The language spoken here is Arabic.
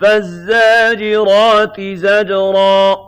فَالزَّاجِرَاتِ زَجْرًا.